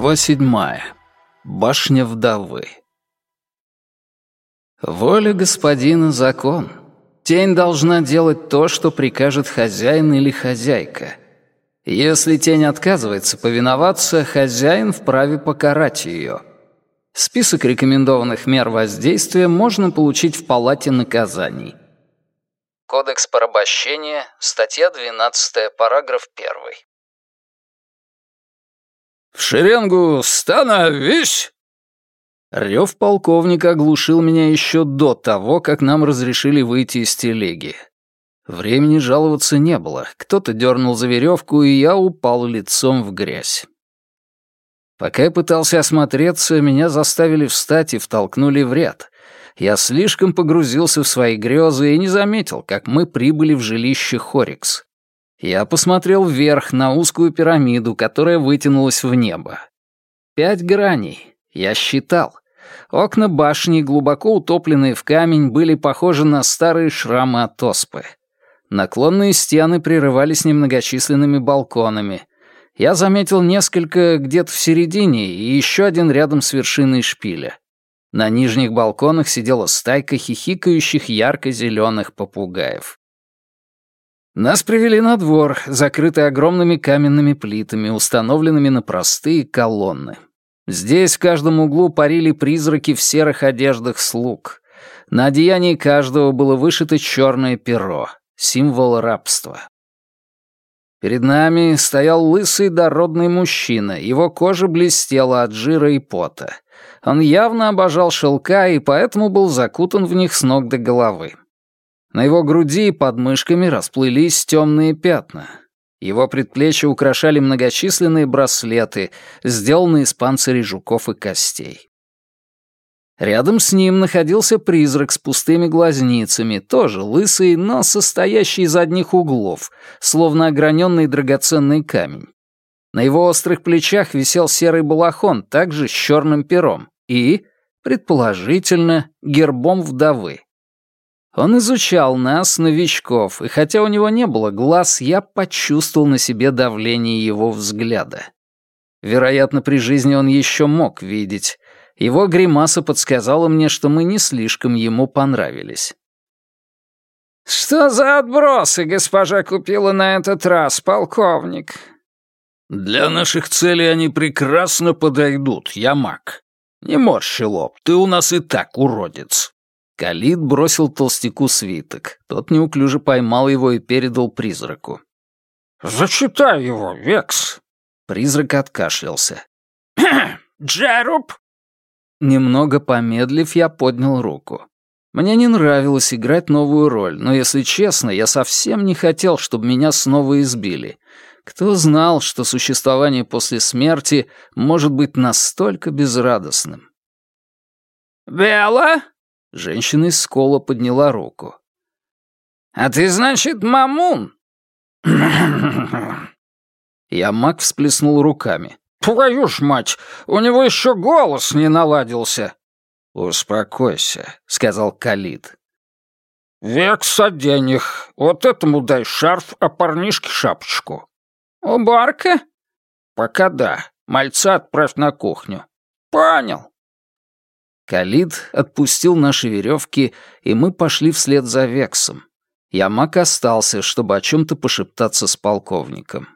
Глава седьмая. Башня вдовы. Воля господина — закон. Тень должна делать то, что прикажет хозяин или хозяйка. Если тень отказывается повиноваться, хозяин вправе покарать ее. Список рекомендованных мер воздействия можно получить в палате наказаний. Кодекс порабощения, статья 12, параграф 1. «В шеренгу становись!» Рев полковника оглушил меня еще до того, как нам разрешили выйти из телеги. Времени жаловаться не было. Кто-то дернул за веревку, и я упал лицом в грязь. Пока я пытался осмотреться, меня заставили встать и втолкнули в ряд. Я слишком погрузился в свои грезы и не заметил, как мы прибыли в жилище Хорикс. Я посмотрел вверх на узкую пирамиду, которая вытянулась в небо. Пять граней. Я считал. Окна башни, глубоко утопленные в камень, были похожи на старые шрамы от оспы. Наклонные стены прерывались немногочисленными балконами. Я заметил несколько где-то в середине и еще один рядом с вершиной шпиля. На нижних балконах сидела стайка хихикающих ярко-зеленых попугаев. Нас привели на двор, закрытый огромными каменными плитами, установленными на простые колонны. Здесь в каждом углу парили призраки в серых одеждах слуг. На одеянии каждого было вышито черное перо, символ рабства. Перед нами стоял лысый дородный мужчина, его кожа блестела от жира и пота. Он явно обожал шелка и поэтому был закутан в них с ног до головы. На его груди и под мышками расплылись темные пятна. Его предплечья украшали многочисленные браслеты, сделанные из панцирей жуков и костей. Рядом с ним находился призрак с пустыми глазницами, тоже лысый, но состоящий из одних углов, словно ограненный драгоценный камень. На его острых плечах висел серый балахон, также с черным пером, и, предположительно, гербом вдовы. Он изучал нас, новичков, и хотя у него не было глаз, я почувствовал на себе давление его взгляда. Вероятно, при жизни он еще мог видеть. Его гримаса подсказала мне, что мы не слишком ему понравились. «Что за отбросы госпожа купила на этот раз, полковник?» «Для наших целей они прекрасно подойдут, я маг. Не морщи лоб, ты у нас и так уродец». Калит бросил толстяку свиток. Тот неуклюже поймал его и передал призраку. «Зачитай его, Векс!» Призрак откашлялся. «Джеруб!» Немного помедлив, я поднял руку. Мне не нравилось играть новую роль, но, если честно, я совсем не хотел, чтобы меня снова избили. Кто знал, что существование после смерти может быть настолько безрадостным? «Белла?» Женщина из скола подняла руку. «А ты, значит, мамун?» Я маг всплеснул руками. «Твою ж мать, у него еще голос не наладился!» «Успокойся», — сказал Калит. «Векс одень их. Вот этому дай шарф, а парнишке шапочку». «У Барка?» «Пока да. Мальца отправь на кухню». «Понял». Калид отпустил наши веревки, и мы пошли вслед за Вексом. Ямак остался, чтобы о чем-то пошептаться с полковником.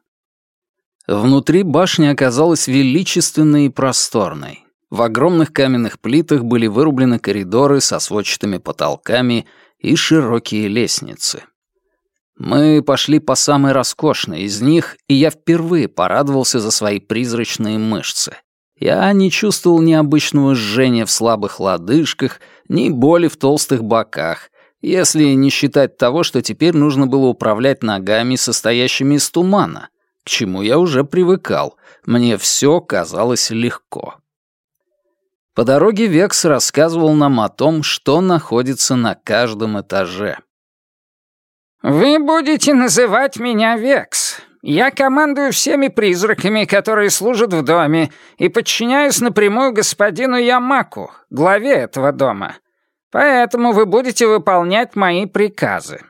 Внутри башня оказалась величественной и просторной. В огромных каменных плитах были вырублены коридоры со сводчатыми потолками и широкие лестницы. Мы пошли по самой роскошной из них, и я впервые порадовался за свои призрачные мышцы. Я не чувствовал ни обычного жжения в слабых лодыжках, ни боли в толстых боках, если не считать того, что теперь нужно было управлять ногами, состоящими из тумана, к чему я уже привыкал. Мне все казалось легко. По дороге Векс рассказывал нам о том, что находится на каждом этаже. «Вы будете называть меня Векс. Я командую всеми призраками, которые служат в доме, и подчиняюсь напрямую господину Ямаку, главе этого дома. Поэтому вы будете выполнять мои приказы.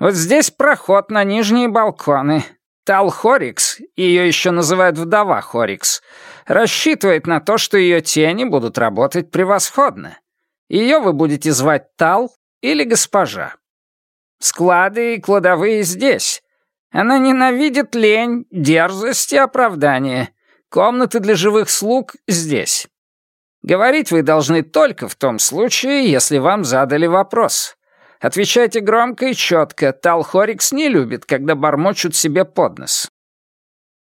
Вот здесь проход на нижние балконы. Тал Хорикс, ее еще называют вдова Хорикс, Рассчитывает на то, что ее тени будут работать превосходно. Ее вы будете звать Тал или госпожа. Склады и кладовые здесь. Она ненавидит лень, дерзость и оправдание. Комнаты для живых слуг здесь. Говорить вы должны только в том случае, если вам задали вопрос. Отвечайте громко и четко. Талхорикс не любит, когда бормочут себе под нос.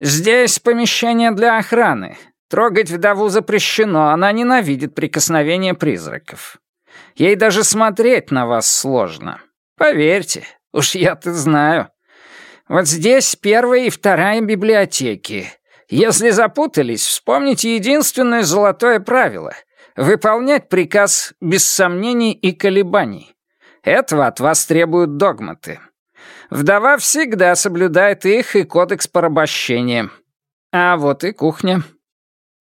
Здесь помещение для охраны. Трогать вдову запрещено, она ненавидит прикосновение призраков. Ей даже смотреть на вас сложно. Поверьте, уж я-то знаю. Вот здесь первая и вторая библиотеки. Если запутались, вспомните единственное золотое правило — выполнять приказ без сомнений и колебаний. Этого от вас требуют догматы. Вдова всегда соблюдает их и кодекс порабощения. А вот и кухня.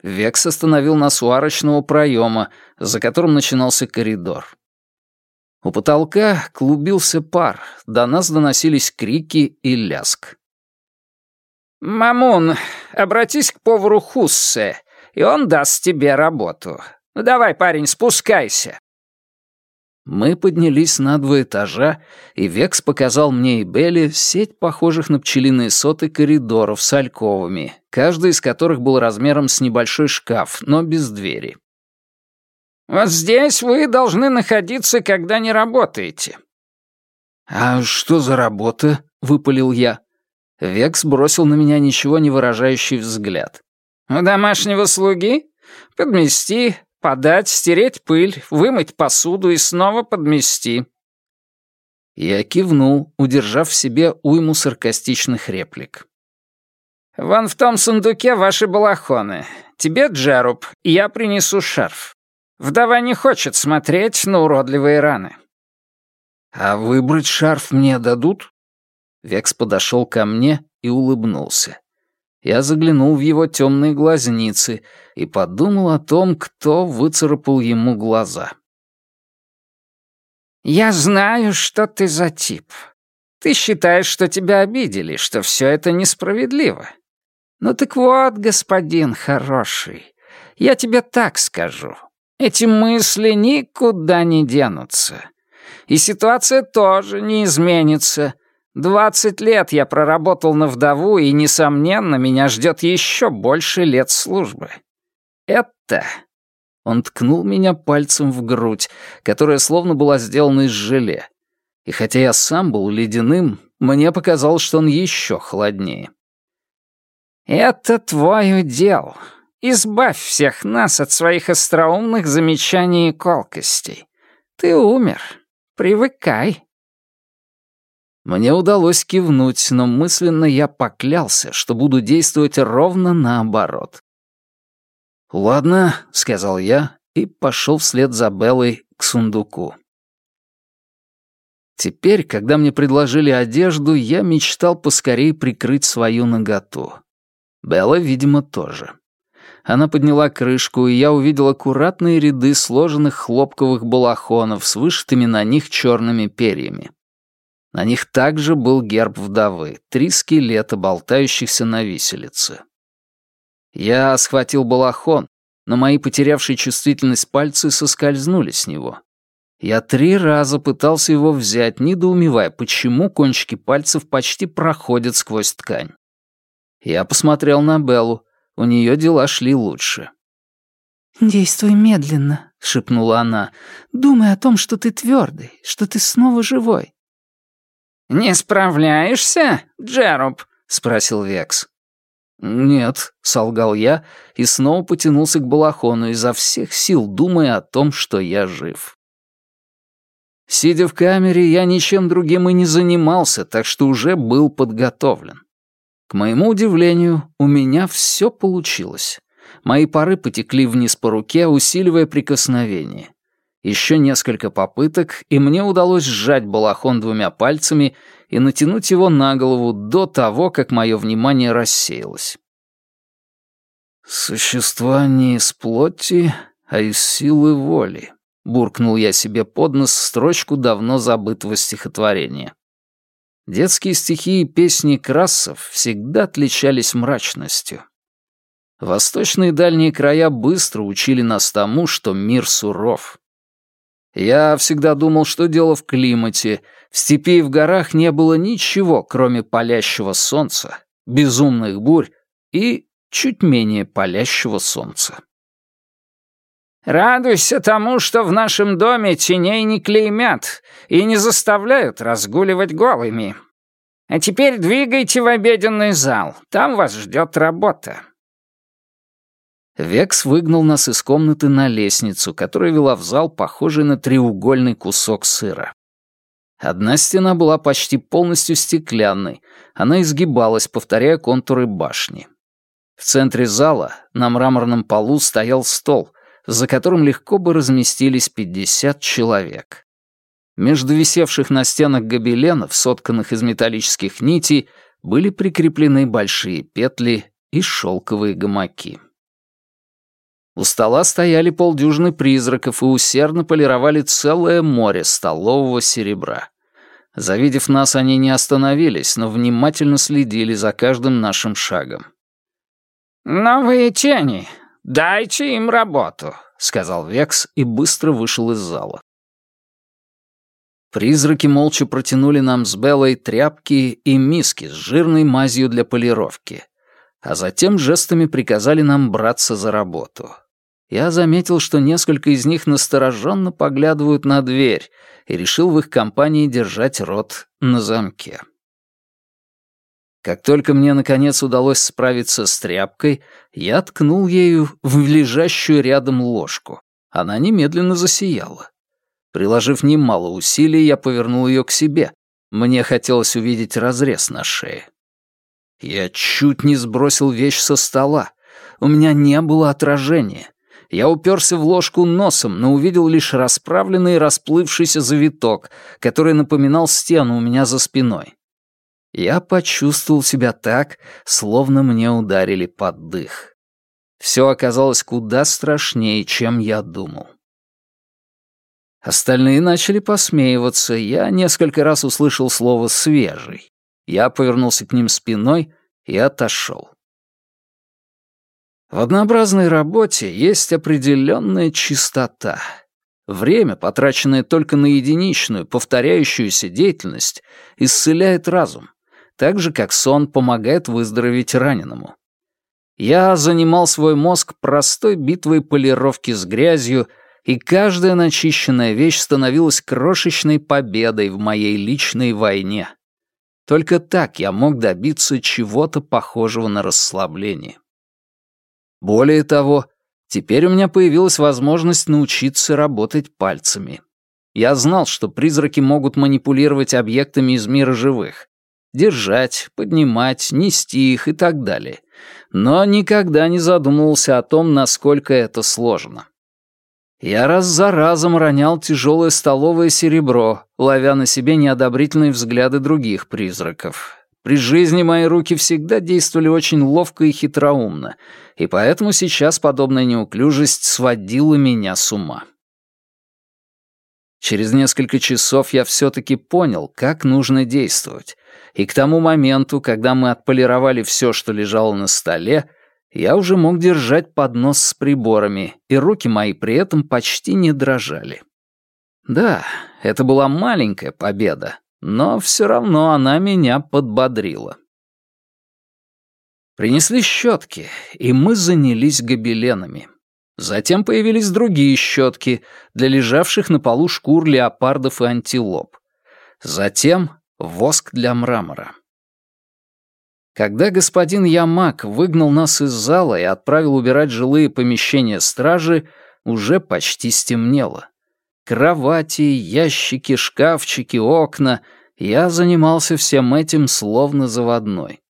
Векс остановил нас у арочного проема, за которым начинался коридор. У потолка клубился пар, до нас доносились крики и ляск. «Мамун, обратись к повару Хуссе, и он даст тебе работу. Ну давай, парень, спускайся». Мы поднялись на два этажа, и Векс показал мне и Белли сеть похожих на пчелиные соты коридоров с альковами, каждый из которых был размером с небольшой шкаф, но без двери. Вот здесь вы должны находиться, когда не работаете». «А что за работа?» — выпалил я. Векс бросил на меня ничего не выражающий взгляд. «У домашнего слуги? Подмести, подать, стереть пыль, вымыть посуду и снова подмести». Я кивнул, удержав в себе уйму саркастичных реплик. «Вон в том сундуке ваши балахоны. Тебе, Джеруб, я принесу шарф. Вдова не хочет смотреть на уродливые раны. «А выбрать шарф мне дадут?» Векс подошел ко мне и улыбнулся. Я заглянул в его темные глазницы и подумал о том, кто выцарапал ему глаза. «Я знаю, что ты за тип. Ты считаешь, что тебя обидели, что все это несправедливо. Ну так вот, господин хороший, я тебе так скажу. Эти мысли никуда не денутся. И ситуация тоже не изменится. Двадцать лет я проработал на вдову, и, несомненно, меня ждет еще больше лет службы. Это... Он ткнул меня пальцем в грудь, которая словно была сделана из желе. И хотя я сам был ледяным, мне показалось, что он еще холоднее. «Это твой удел. Избавь всех нас от своих остроумных замечаний и колкостей. Ты умер. Привыкай». Мне удалось кивнуть, но мысленно я поклялся, что буду действовать ровно наоборот. «Ладно», — сказал я и пошел вслед за Беллой к сундуку. Теперь, когда мне предложили одежду, я мечтал поскорее прикрыть свою наготу. Белла, видимо, тоже. Она подняла крышку, и я увидел аккуратные ряды сложенных хлопковых балахонов с вышитыми на них черными перьями. На них также был герб вдовы, три скелета, болтающихся на виселице. Я схватил балахон, но мои потерявшие чувствительность пальцы соскользнули с него. Я три раза пытался его взять, недоумевая, почему кончики пальцев почти проходят сквозь ткань. Я посмотрел на Беллу. У нее дела шли лучше. «Действуй медленно», — шепнула она. «Думай о том, что ты твердый, что ты снова живой». «Не справляешься, Джероб?» — спросил Векс. «Нет», — солгал я и снова потянулся к балахону изо всех сил, думая о том, что я жив. Сидя в камере, я ничем другим и не занимался, так что уже был подготовлен. К моему удивлению, у меня все получилось. Мои пары потекли вниз по руке, усиливая прикосновение. Еще несколько попыток, и мне удалось сжать балахон двумя пальцами и натянуть его на голову до того, как мое внимание рассеялось. «Существа не из плоти, а из силы воли», — буркнул я себе под нос строчку давно забытого стихотворения. Детские стихи и песни Красов всегда отличались мрачностью. Восточные дальние края быстро учили нас тому, что мир суров. Я всегда думал, что дело в климате. В степи и в горах не было ничего, кроме палящего солнца, безумных бурь и чуть менее палящего солнца. «Радуйся тому, что в нашем доме теней не клеймят и не заставляют разгуливать голыми. А теперь двигайте в обеденный зал, там вас ждет работа». Векс выгнал нас из комнаты на лестницу, которая вела в зал, похожий на треугольный кусок сыра. Одна стена была почти полностью стеклянной, она изгибалась, повторяя контуры башни. В центре зала на мраморном полу стоял стол, за которым легко бы разместились 50 человек. Между висевших на стенах гобеленов, сотканных из металлических нитей, были прикреплены большие петли и шелковые гамаки. У стола стояли полдюжины призраков и усердно полировали целое море столового серебра. Завидев нас, они не остановились, но внимательно следили за каждым нашим шагом. «Новые тени! Дайте им работу!» — сказал Векс и быстро вышел из зала. Призраки молча протянули нам с Беллой тряпки и миски с жирной мазью для полировки, а затем жестами приказали нам браться за работу. Я заметил, что несколько из них настороженно поглядывают на дверь, и решил в их компании держать рот на замке. Как только мне, наконец, удалось справиться с тряпкой, я ткнул ею в лежащую рядом ложку. Она немедленно засияла. Приложив немало усилий, я повернул ее к себе. Мне хотелось увидеть разрез на шее. Я чуть не сбросил вещь со стола. У меня не было отражения. Я уперся в ложку носом, но увидел лишь расправленный и расплывшийся завиток, который напоминал стену у меня за спиной. Я почувствовал себя так, словно мне ударили под дых. Все оказалось куда страшнее, чем я думал. Остальные начали посмеиваться, я несколько раз услышал слово «свежий». Я повернулся к ним спиной и отошел. В однообразной работе есть определенная чистота. Время, потраченное только на единичную, повторяющуюся деятельность, исцеляет разум, так же, как сон помогает выздороветь раненому. Я занимал свой мозг простой битвой полировки с грязью — и каждая начищенная вещь становилась крошечной победой в моей личной войне. Только так я мог добиться чего-то похожего на расслабление. Более того, теперь у меня появилась возможность научиться работать пальцами. Я знал, что призраки могут манипулировать объектами из мира живых, держать, поднимать, нести их и так далее, но никогда не задумывался о том, насколько это сложно. Я раз за разом ронял тяжелое столовое серебро, ловя на себе неодобрительные взгляды других призраков. При жизни мои руки всегда действовали очень ловко и хитроумно, и поэтому сейчас подобная неуклюжесть сводила меня с ума. Через несколько часов я все-таки понял, как нужно действовать, и к тому моменту, когда мы отполировали все, что лежало на столе, я уже мог держать поднос с приборами, и руки мои при этом почти не дрожали. Да, это была маленькая победа, но все равно она меня подбодрила. Принесли щетки, и мы занялись гобеленами. Затем появились другие щетки для лежавших на полу шкур леопардов и антилоп. Затем воск для мрамора. Когда господин Ямак выгнал нас из зала и отправил убирать жилые помещения стражи, уже почти стемнело. Кровати, ящики, шкафчики, окна — я занимался всем этим словно заводной.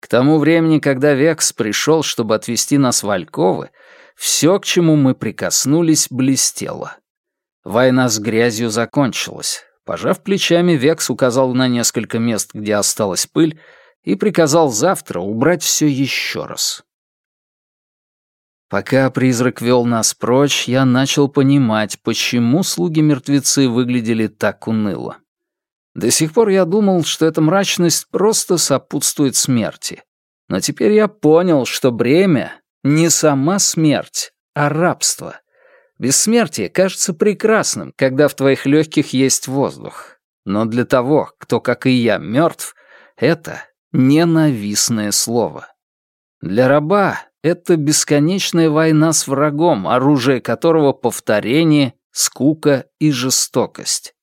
К тому времени, когда Векс пришел, чтобы отвезти нас в Альковы, все, к чему мы прикоснулись, блестело. Война с грязью закончилась. Пожав плечами, Векс указал на несколько мест, где осталась пыль, и приказал завтра убрать все еще раз. Пока призрак вел нас прочь, я начал понимать, почему слуги-мертвецы выглядели так уныло. До сих пор я думал, что эта мрачность просто сопутствует смерти. Но теперь я понял, что бремя — не сама смерть, а рабство. Бессмертие кажется прекрасным, когда в твоих легких есть воздух. Но для того, кто, как и я, мертв, это ненавистное слово. Для раба это бесконечная война с врагом, оружие которого — повторение, скука и жестокость.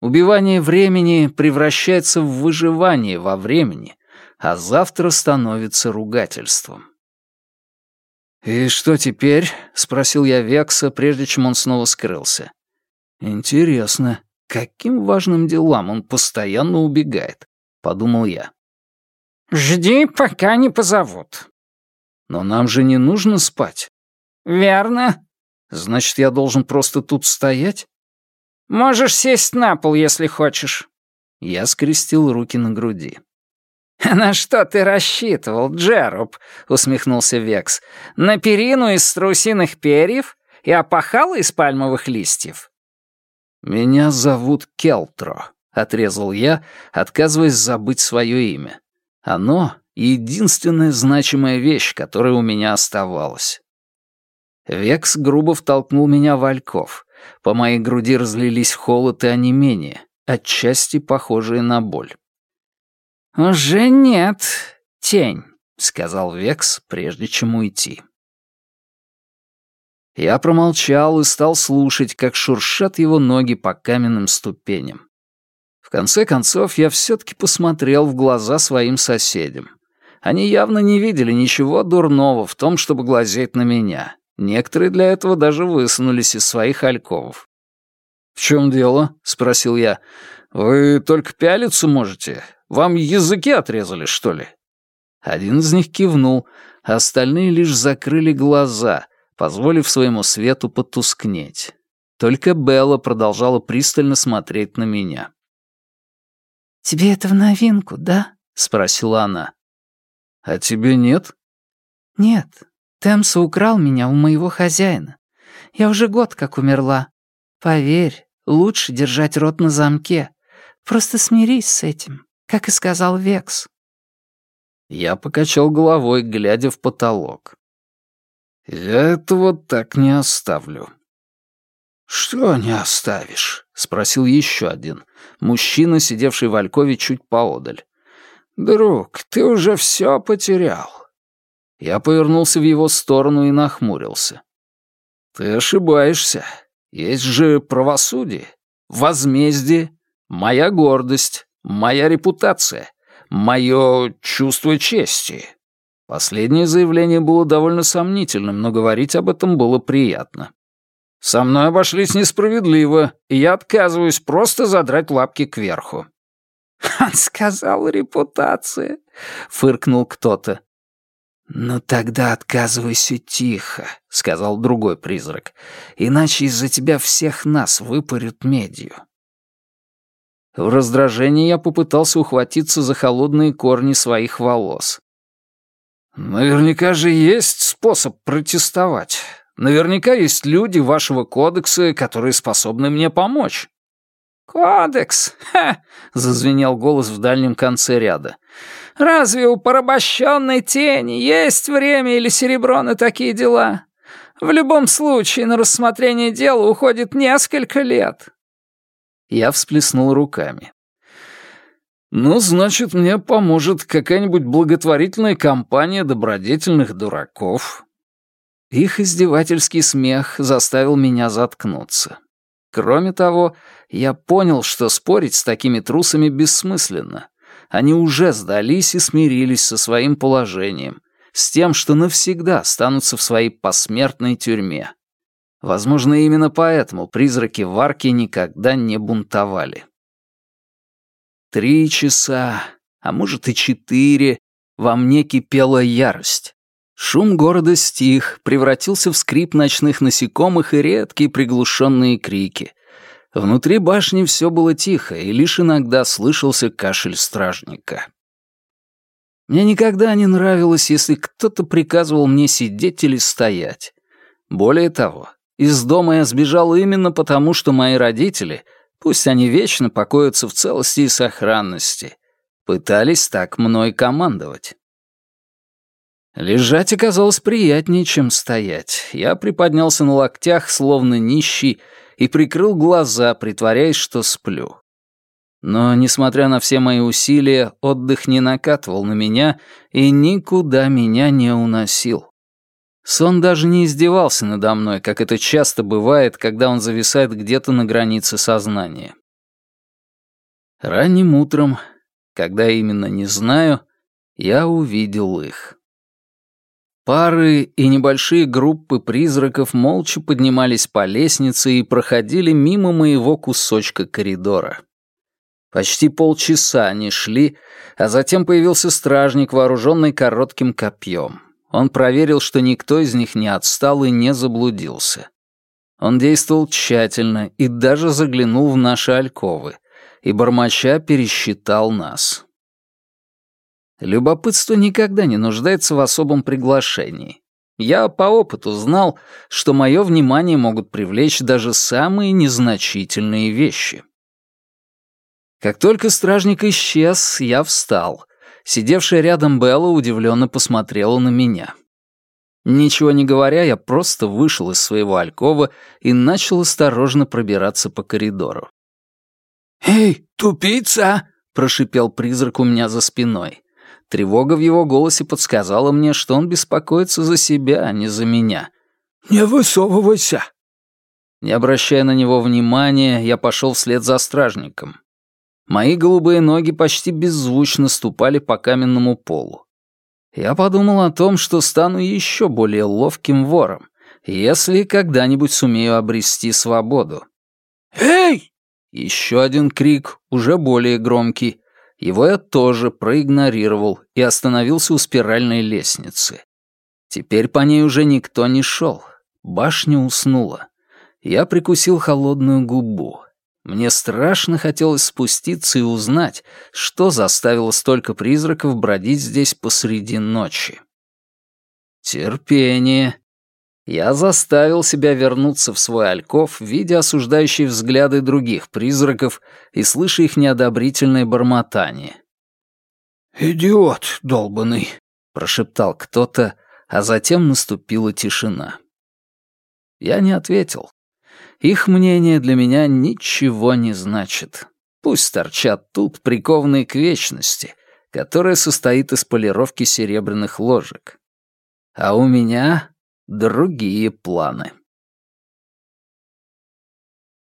Убивание времени превращается в выживание во времени, а завтра становится ругательством. «И что теперь?» — спросил я Векса, прежде чем он снова скрылся. «Интересно, каким важным делам он постоянно убегает?» — подумал я. «Жди, пока не позовут». «Но нам же не нужно спать». «Верно». «Значит, я должен просто тут стоять?» «Можешь сесть на пол, если хочешь». Я скрестил руки на груди. «На что ты рассчитывал, Джеруб?» — усмехнулся Векс. «На перину из страусиных перьев и опахало из пальмовых листьев?» «Меня зовут Келтро», — отрезал я, отказываясь забыть свое имя. «Оно — единственная значимая вещь, которая у меня оставалась». Векс грубо втолкнул меня в ольков. По моей груди разлились холод и онемение, отчасти похожие на боль. «Уже нет, тень», — сказал Векс, прежде чем уйти. Я промолчал и стал слушать, как шуршат его ноги по каменным ступеням. В конце концов, я все-таки посмотрел в глаза своим соседям. Они явно не видели ничего дурного в том, чтобы глазеть на меня. Некоторые для этого даже высунулись из своих альковов. «В чем дело?» — спросил я. «Вы только пялиться можете? Вам языки отрезали, что ли?» Один из них кивнул, а остальные лишь закрыли глаза, позволив своему свету потускнеть. Только Белла продолжала пристально смотреть на меня. «Тебе это в новинку, да?» — спросила она. «А тебе нет?» «Нет. Темса украл меня у моего хозяина. Я уже год как умерла. Поверь, лучше держать рот на замке. Просто смирись с этим как и сказал Векс. Я покачал головой, глядя в потолок. «Я этого так не оставлю». «Что не оставишь?» — спросил еще один, мужчина, сидевший в Алькове чуть поодаль. «Друг, ты уже все потерял». Я повернулся в его сторону и нахмурился. «Ты ошибаешься. Есть же правосудие, возмездие, моя гордость, Моя репутация, мое чувство чести. Последнее заявление было довольно сомнительным, но говорить об этом было приятно. Со мной обошлись несправедливо, и я отказываюсь просто задрать лапки кверху. «Он сказал репутация», — фыркнул кто-то. «Ну тогда отказывайся тихо», — сказал другой призрак, «иначе из-за тебя всех нас выпарют медью». В раздражении я попытался ухватиться за холодные корни своих волос. «Наверняка же есть способ протестовать. Наверняка есть люди вашего кодекса, которые способны мне помочь». «Кодекс? Ха!» — зазвенел голос в дальнем конце ряда. «Разве у порабощенной тени есть время или серебро на такие дела? В любом случае на рассмотрение дела уходит несколько лет. Я всплеснул руками. «Ну, значит, мне поможет какая-нибудь благотворительная компания добродетельных дураков». Их издевательский смех заставил меня заткнуться. Кроме того, я понял, что спорить с такими трусами бессмысленно. Они уже сдались и смирились со своим положением, с тем, что навсегда останутся в своей посмертной тюрьме. Возможно, именно поэтому призраки в арке никогда не бунтовали. Три часа, а может и четыре, во мне кипела ярость. Шум города стих, превратился в скрип ночных насекомых и редкие приглушенные крики. Внутри башни все было тихо, и лишь иногда слышался кашель стражника. Мне никогда не нравилось, если кто-то приказывал мне сидеть или стоять. Более того, из дома я сбежал именно потому, что мои родители, пусть они вечно покоятся в целости и сохранности, пытались так мной командовать. Лежать оказалось приятнее, чем стоять. Я приподнялся на локтях, словно нищий, и прикрыл глаза, притворяясь, что сплю. Но, несмотря на все мои усилия, отдых не накатывал на меня и никуда меня не уносил. Сон даже не издевался надо мной, как это часто бывает, когда он зависает где-то на границе сознания. Ранним утром, когда именно не знаю, я увидел их. Пары и небольшие группы призраков молча поднимались по лестнице и проходили мимо моего кусочка коридора. Почти полчаса они шли, а затем появился стражник, вооруженный коротким копьем. Он проверил, что никто из них не отстал и не заблудился. Он действовал тщательно и даже заглянул в наши альковы, и бормоча пересчитал нас. Любопытство никогда не нуждается в особом приглашении. Я по опыту знал, что мое внимание могут привлечь даже самые незначительные вещи. Как только стражник исчез, я встал. Сидевшая рядом Белла удивленно посмотрела на меня. Ничего не говоря, я просто вышел из своего алькова и начал осторожно пробираться по коридору. «Эй, тупица!» — прошипел призрак у меня за спиной. Тревога в его голосе подсказала мне, что он беспокоится за себя, а не за меня. «Не высовывайся!» Не обращая на него внимания, я пошел вслед за стражником. Мои голубые ноги почти беззвучно ступали по каменному полу. Я подумал о том, что стану еще более ловким вором, если когда-нибудь сумею обрести свободу. «Эй!» Еще один крик, уже более громкий. Его я тоже проигнорировал и остановился у спиральной лестницы. Теперь по ней уже никто не шел. Башня уснула. Я прикусил холодную губу. Мне страшно хотелось спуститься и узнать, что заставило столько призраков бродить здесь посреди ночи. Терпение. Я заставил себя вернуться в свой альков, видя осуждающие взгляды других призраков и слыша их неодобрительное бормотание. «Идиот долбанный», — прошептал кто-то, а затем наступила тишина. Я не ответил. Их мнение для меня ничего не значит. Пусть торчат тут, прикованные к вечности, которая состоит из полировки серебряных ложек. А у меня другие планы.